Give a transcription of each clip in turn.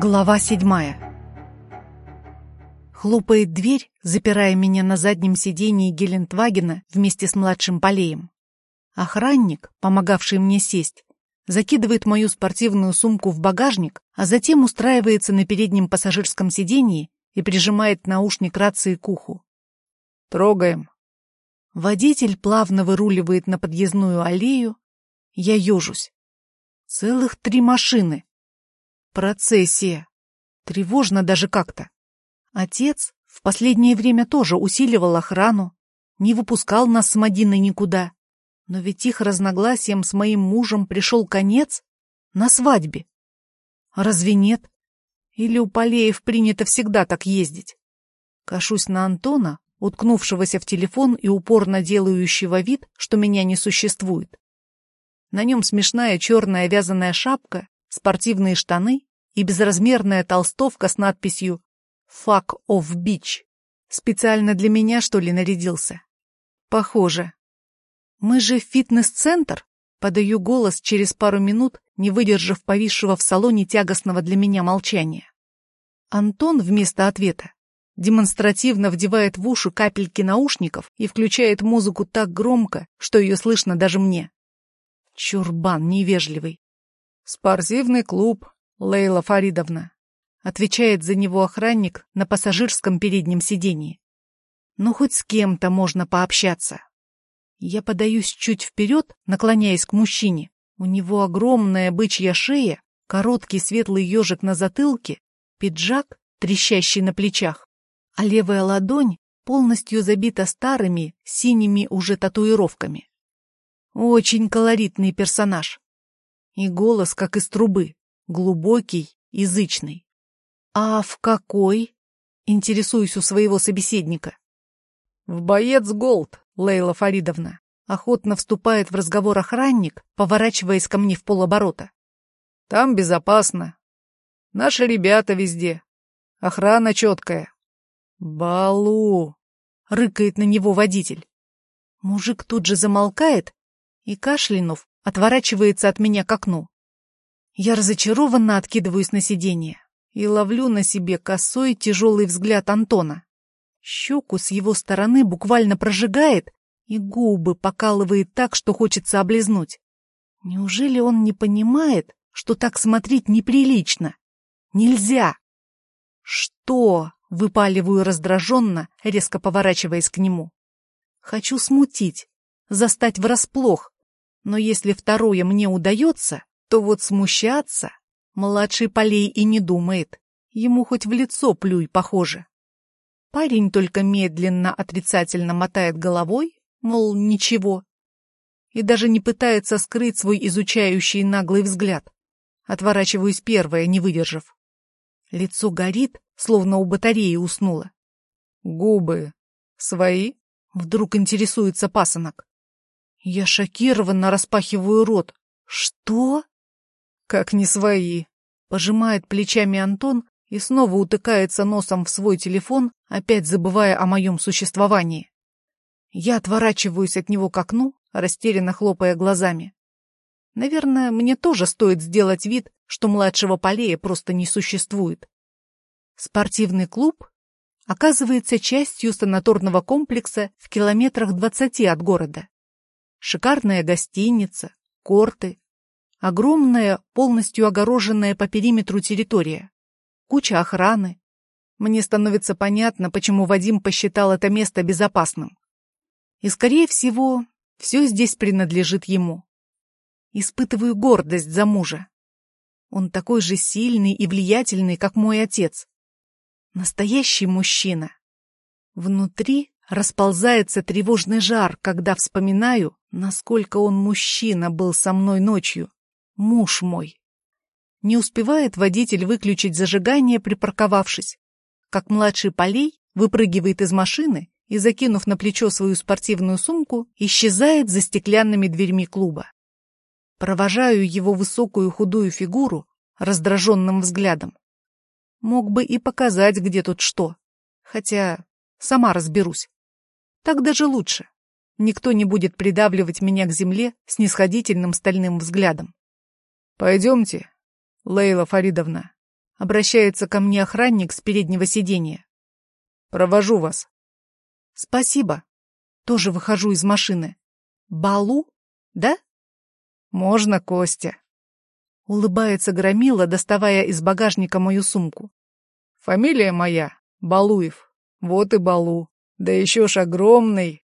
Глава седьмая. Хлопает дверь, запирая меня на заднем сидении Гелендвагена вместе с младшим Полеем. Охранник, помогавший мне сесть, закидывает мою спортивную сумку в багажник, а затем устраивается на переднем пассажирском сидении и прижимает наушник рации к уху. «Трогаем». Водитель плавно выруливает на подъездную аллею. Я ежусь. Целых три машины. Процессия. Тревожно даже как-то. Отец в последнее время тоже усиливал охрану, не выпускал нас с Мадиной никуда. Но ведь их разногласиям с моим мужем пришел конец на свадьбе. Разве нет? Или у Полеев принято всегда так ездить? Кашусь на Антона, уткнувшегося в телефон и упорно делающего вид, что меня не существует. На нем смешная черная вязаная шапка, спортивные штаны и безразмерная толстовка с надписью «Fuck off beach». Специально для меня, что ли, нарядился? Похоже. Мы же фитнес-центр? Подаю голос через пару минут, не выдержав повисшего в салоне тягостного для меня молчания. Антон вместо ответа демонстративно вдевает в уши капельки наушников и включает музыку так громко, что ее слышно даже мне. Чурбан невежливый. «Спортивный клуб», Лейла Фаридовна. Отвечает за него охранник на пассажирском переднем сидении. Ну, хоть с кем-то можно пообщаться. Я подаюсь чуть вперед, наклоняясь к мужчине. У него огромная бычья шея, короткий светлый ежик на затылке, пиджак, трещащий на плечах, а левая ладонь полностью забита старыми, синими уже татуировками. Очень колоритный персонаж. И голос, как из трубы глубокий, язычный. «А в какой?» — интересуюсь у своего собеседника. «В боец Голд, Лейла Фаридовна», — охотно вступает в разговор охранник, поворачиваясь ко мне в полоборота. «Там безопасно. Наши ребята везде. Охрана четкая». «Балу!» — рыкает на него водитель. Мужик тут же замолкает и, кашлянув, отворачивается от меня к окну. Я разочарованно откидываюсь на сиденье и ловлю на себе косой тяжелый взгляд Антона. Щеку с его стороны буквально прожигает и губы покалывает так, что хочется облизнуть. Неужели он не понимает, что так смотреть неприлично? Нельзя! Что? Выпаливаю раздраженно, резко поворачиваясь к нему. Хочу смутить, застать врасплох, но если второе мне удается, то вот смущаться младший Полей и не думает. Ему хоть в лицо плюй, похоже. Парень только медленно отрицательно мотает головой, мол, ничего. И даже не пытается скрыть свой изучающий наглый взгляд. Отворачиваюсь первая, не выдержав. Лицо горит, словно у батареи уснуло. «Губы свои?» — вдруг интересуется пасынок. Я шокированно распахиваю рот. «Что?» Как не свои. Пожимает плечами Антон и снова утыкается носом в свой телефон, опять забывая о моем существовании. Я отворачиваюсь от него к окну, растерянно хлопая глазами. Наверное, мне тоже стоит сделать вид, что младшего Полея просто не существует. Спортивный клуб оказывается частью санаторного комплекса в километрах двадцати от города. Шикарная гостиница, корты, Огромная, полностью огороженная по периметру территория. Куча охраны. Мне становится понятно, почему Вадим посчитал это место безопасным. И, скорее всего, все здесь принадлежит ему. Испытываю гордость за мужа. Он такой же сильный и влиятельный, как мой отец. Настоящий мужчина. Внутри расползается тревожный жар, когда вспоминаю, насколько он мужчина был со мной ночью муж мой. Не успевает водитель выключить зажигание, припарковавшись, как младший Полей выпрыгивает из машины и, закинув на плечо свою спортивную сумку, исчезает за стеклянными дверьми клуба. Провожаю его высокую худую фигуру раздраженным взглядом. Мог бы и показать, где тут что, хотя сама разберусь. Так даже лучше. Никто не будет придавливать меня к земле с нисходительным стальным взглядом. «Пойдемте, Лейла Фаридовна». Обращается ко мне охранник с переднего сиденья. Провожу вас. Спасибо. Тоже выхожу из машины. Балу? Да? Можно, Костя. Улыбается Громила, доставая из багажника мою сумку. Фамилия моя Балуев. Вот и Балу. Да еще ж огромный.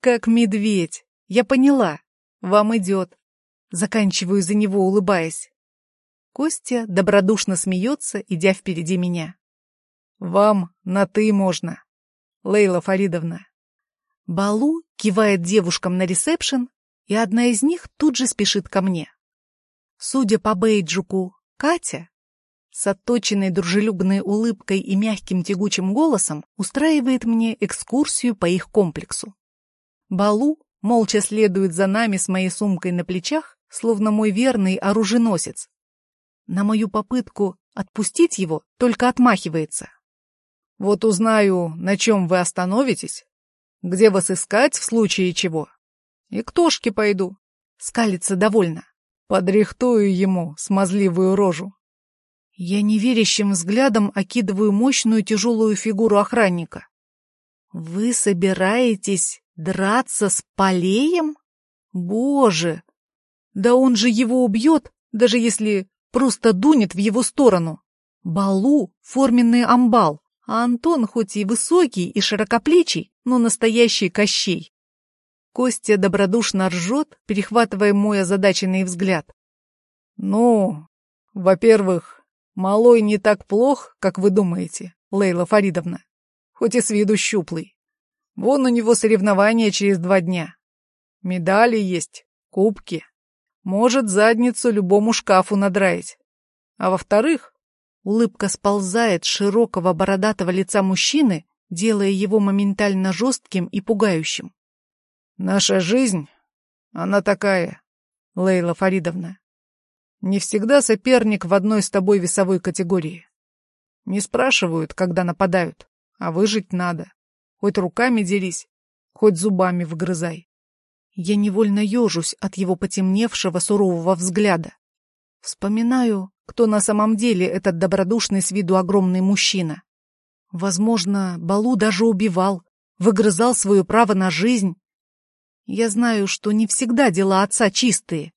Как медведь. Я поняла. Вам идет. Заканчиваю за него, улыбаясь. Костя добродушно смеется, идя впереди меня. Вам на «ты» можно, Лейла Фаридовна. Балу кивает девушкам на ресепшн, и одна из них тут же спешит ко мне. Судя по бейджику, Катя, с отточенной дружелюбной улыбкой и мягким тягучим голосом, устраивает мне экскурсию по их комплексу. Балу молча следует за нами с моей сумкой на плечах, словно мой верный оруженосец. На мою попытку отпустить его только отмахивается. Вот узнаю, на чем вы остановитесь, где вас искать в случае чего. И к Тошке пойду. Скалится довольно. Подрихтую ему смазливую рожу. Я неверящим взглядом окидываю мощную тяжелую фигуру охранника. Вы собираетесь драться с Полеем? Боже! Да он же его убьет, даже если просто дунет в его сторону. Балу — форменный амбал, а Антон хоть и высокий и широкоплечий, но настоящий Кощей. Костя добродушно ржет, перехватывая мой озадаченный взгляд. «Ну, во-первых, малой не так плох, как вы думаете, Лейла Фаридовна, хоть и с виду щуплый. Вон у него соревнования через два дня. Медали есть, кубки. Может задницу любому шкафу надраить. А во-вторых, улыбка сползает с широкого бородатого лица мужчины, делая его моментально жестким и пугающим. Наша жизнь, она такая, Лейла Фаридовна. Не всегда соперник в одной с тобой весовой категории. Не спрашивают, когда нападают, а выжить надо. Хоть руками дерись, хоть зубами вгрызай. Я невольно ежусь от его потемневшего сурового взгляда. Вспоминаю, кто на самом деле этот добродушный с виду огромный мужчина. Возможно, Балу даже убивал, выгрызал свое право на жизнь. Я знаю, что не всегда дела отца чистые,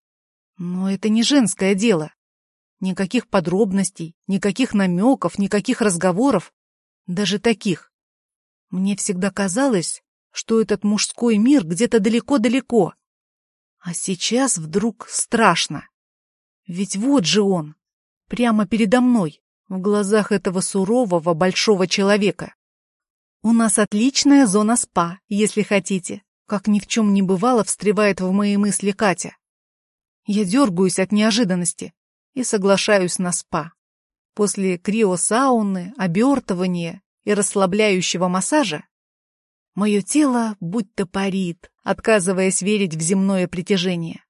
но это не женское дело. Никаких подробностей, никаких намеков, никаких разговоров, даже таких. Мне всегда казалось, что этот мужской мир где-то далеко-далеко. А сейчас вдруг страшно. Ведь вот же он, прямо передо мной, в глазах этого сурового большого человека. У нас отличная зона спа, если хотите. Как ни в чем не бывало, встревает в мои мысли Катя. Я дергаюсь от неожиданности и соглашаюсь на спа. После криосауны, обертывания и расслабляющего массажа Мое тело будто парит, отказываясь верить в земное притяжение.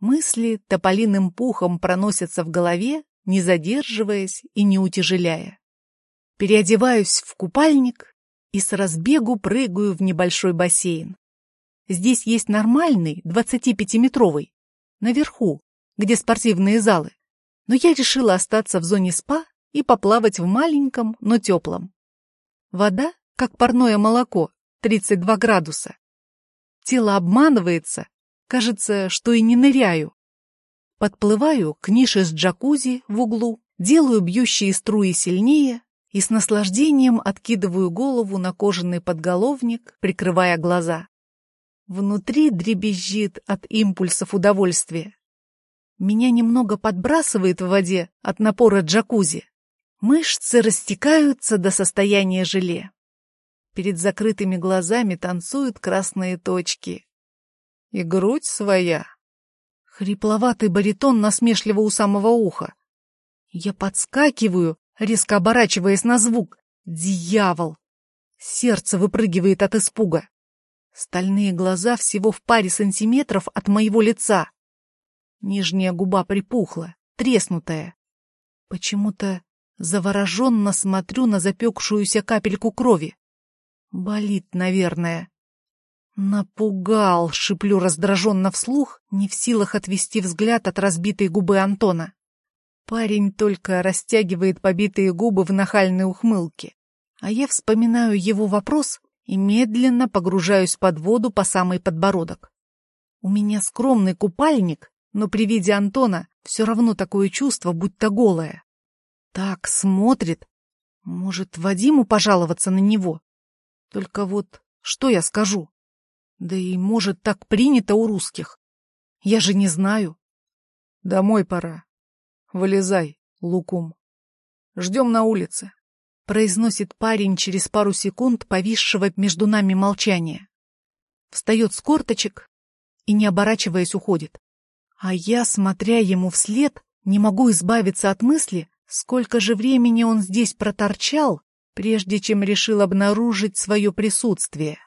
Мысли тополиным пухом проносятся в голове, не задерживаясь и не утяжеляя. Переодеваюсь в купальник и с разбегу прыгаю в небольшой бассейн. Здесь есть нормальный, 25-метровый, наверху, где спортивные залы. Но я решила остаться в зоне спа и поплавать в маленьком, но теплом. Вода, как парное молоко, 32 градуса. Тело обманывается, кажется, что и не ныряю. Подплываю к нише с джакузи в углу, делаю бьющие струи сильнее и с наслаждением откидываю голову на кожаный подголовник, прикрывая глаза. Внутри дребезжит от импульсов удовольствия. Меня немного подбрасывает в воде от напора джакузи. Мышцы растекаются до состояния желе. Перед закрытыми глазами танцуют красные точки. И грудь своя. Хрипловатый баритон насмешливо у самого уха. Я подскакиваю, резко оборачиваясь на звук. Дьявол! Сердце выпрыгивает от испуга. Стальные глаза всего в паре сантиметров от моего лица. Нижняя губа припухла, треснутая. Почему-то завороженно смотрю на запекшуюся капельку крови. Болит, наверное. Напугал, шиплю раздраженно вслух, не в силах отвести взгляд от разбитой губы Антона. Парень только растягивает побитые губы в нахальной ухмылке. А я вспоминаю его вопрос и медленно погружаюсь под воду по самый подбородок. У меня скромный купальник, но при виде Антона все равно такое чувство, будто голое. Так смотрит. Может, Вадиму пожаловаться на него? Только вот что я скажу? Да и, может, так принято у русских. Я же не знаю. Домой пора. Вылезай, Лукум. Ждем на улице. Произносит парень через пару секунд повисшего между нами молчания. Встает с корточек и, не оборачиваясь, уходит. А я, смотря ему вслед, не могу избавиться от мысли, сколько же времени он здесь проторчал, прежде чем решил обнаружить свое присутствие.